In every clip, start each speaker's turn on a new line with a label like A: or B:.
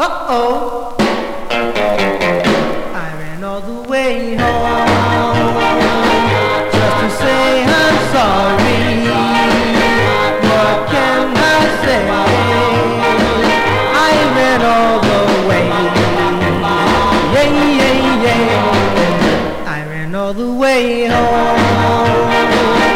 A: Uh oh. I ran all the way home just to say I'm sorry. What can I say? I ran all the way. Yeah, yeah, yeah. I ran all the way home.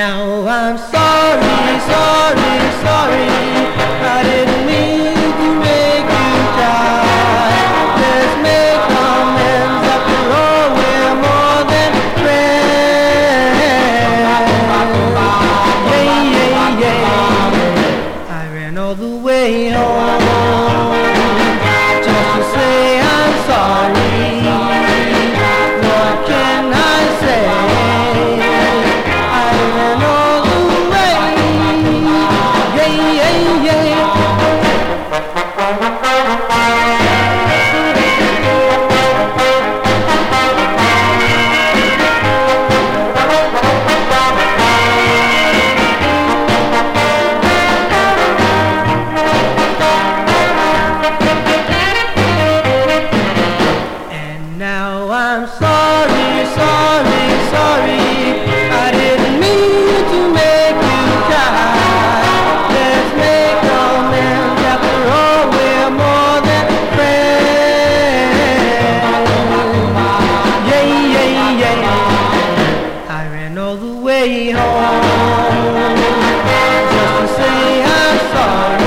A: Now I'm sorry, sorry, sorry. I didn't mean to make you cry. Let's make amends after all. We're more than friends. Yeah, yeah, yeah. I ran all the way home I'm sorry, sorry, sorry. I didn't mean to make you cry. Let's make amends. After all, we're more than friends. Yeah, yeah, yeah. I ran all the way home just to say I'm sorry.